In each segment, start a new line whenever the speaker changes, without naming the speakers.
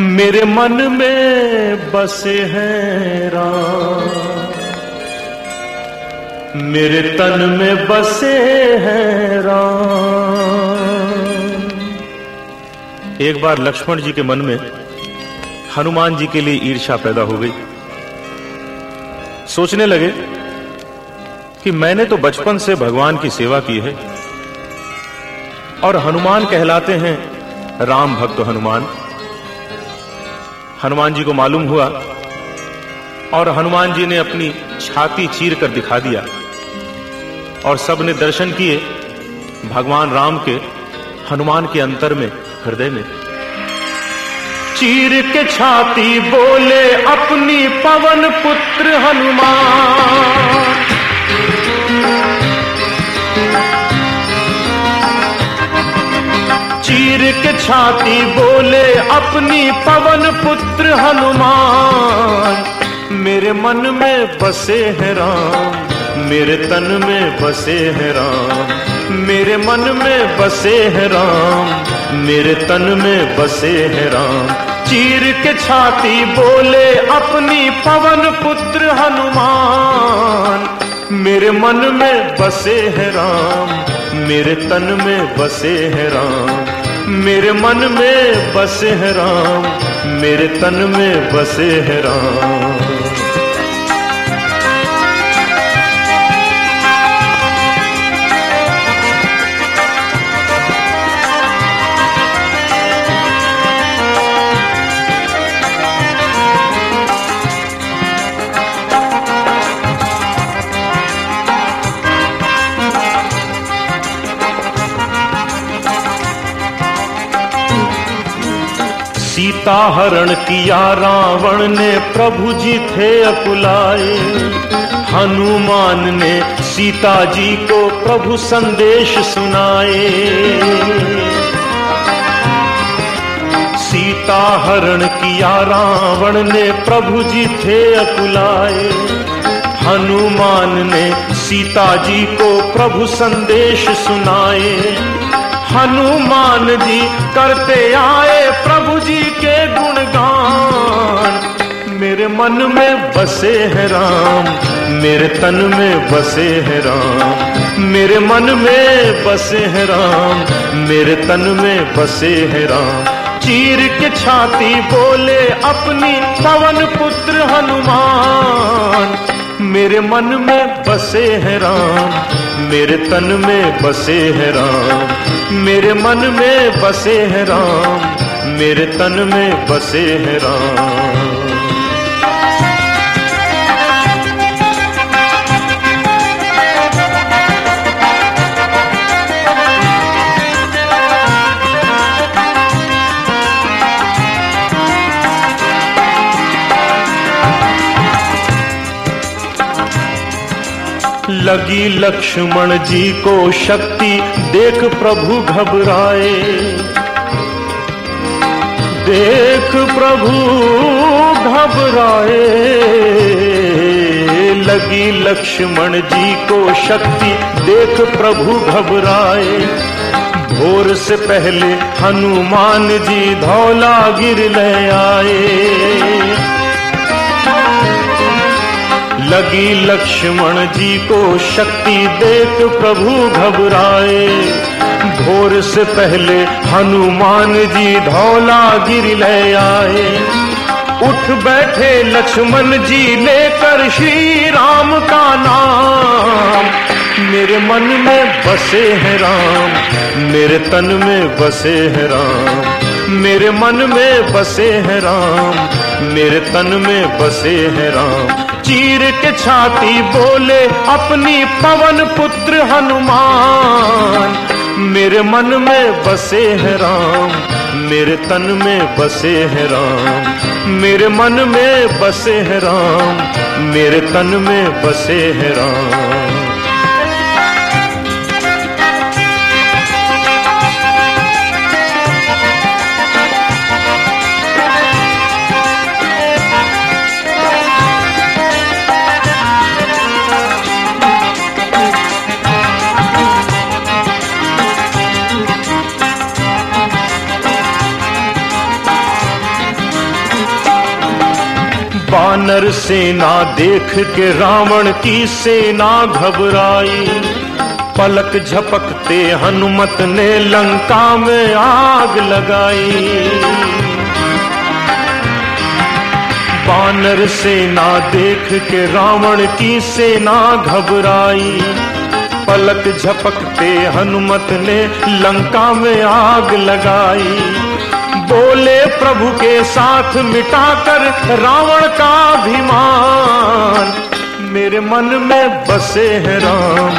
मेरे मन में बसे हैं राम। मेरे तन में बसे हैं राम। एक बार लक्ष्मण जी के मन में हनुमान जी के लिए ईर्षा पैदा हो गई। सोचने लगे कि मैंने तो बचपन से भगवान की सेवा की है और हनुमान कहलाते हैं राम भक्त हनुमान। हनुमान जी को मालूम हुआ और हनुमान जी ने अपनी छाती चीर कर दिखा दिया और सबने दर्शन किए, भगवान राम के हनुमान के अंतर में, हृदय में। चीर के छाती बोले, अपनी पवन पुत्र हनुमान। चीर के छाती बोले अपनी पवन पुत्र हनुमान। मेरे मन में बसे हैं राम, मेरे तन में बसे हैं राम। मेरे मन में बसे हैं राम, मेरे तन में बसे हैं राम। चीर के छाती बोले अपनी पवन पुत्र हनुमान। मेरे मन में बसे हैं राम, मेरे तन में बसे हैं राम। मेरे मन में बसे हैं राम मेरे तन में बसे हैं राम। सीता हरण किया, रावण ने प्रभु जी थे अकुलाए। हनुमान ने सीता जी को प्रभु संदेश सुनाए। सीता हरण किया, रावण ने प्रभु जी थे अकुलाए। हनुमान ने सीता जी को प्रभु संदेश सुनाए। हनुमान जी करते आए प्रभु जी के गुणगान। मेरे मन में बसे हैं राम, मेरे तन में बसे हैं राम। मेरे मन में बसे हैं राम, मेरे तन में बसे हैं राम। चीर के छाती बोले अपनी पवन पुत्र हनुमान। मेरे मन में बसे हैं राम, मेरे तन में बसे हैं राम। मेरे मन में बसे हैं राम मेरे तन में बसे हैं राम। लगी लक्ष्मण जी को शक्ति, देख प्रभु घबराए। देख प्रभु घबराए। लगी लक्ष्मण जी को शक्ति, देख प्रभु घबराए। भोर से पहले हनुमान जी धौला गिर ले आए। लगी लक्ष्मण जी को शक्ति देख प्रभु घबराए। भोर से पहले हनुमान जी धौला गिर ले आए। उठ बैठे लक्ष्मण जी लेकर श्री राम का नाम। मेरे मन में बसे हैं राम, मेरे तन में बसे हैं राम। मेरे मन में बसे हैं राम, मेरे तन में बसे हैं राम। चीर के छाती बोले, अपनी पवन पुत्र हनुमान, मेरे मन में बसे हैं राम, मेरे तन में बसे हैं राम, मेरे मन में बसे हैं राम, मेरे तन में बसे हैं राम। वानर सेना देख के रावण की सेना घबराई। पलक झपकते हनुमत ने लंका में आग लगाई। वानर सेना देख के रावण की सेना घबराई। पलक झपकते हनुमत ने लंका में आग लगाई। बोले प्रभु के साथ मिटाकर रावण का अभिमान। मेरे मन में बसे हैं राम,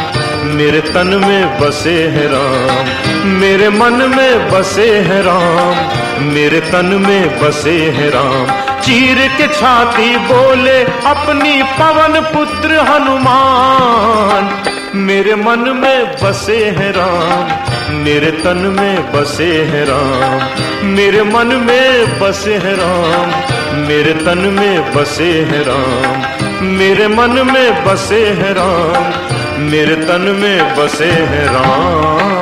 मेरे तन में बसे हैं राम, मेरे मन में बसे हैं राम, मेरे तन में बसे हैं राम। चीर के छाती बोले अपनी पवन पुत्र हनुमान, मेरे मन में बसे हैं राम मेरे तन में बसे हैं राम। मेरे मन में बसे हैं राम। मेरे तन में बसे हैं राम। मेरे मन में बसे हैं राम। मेरे तन में बसे हैं राम।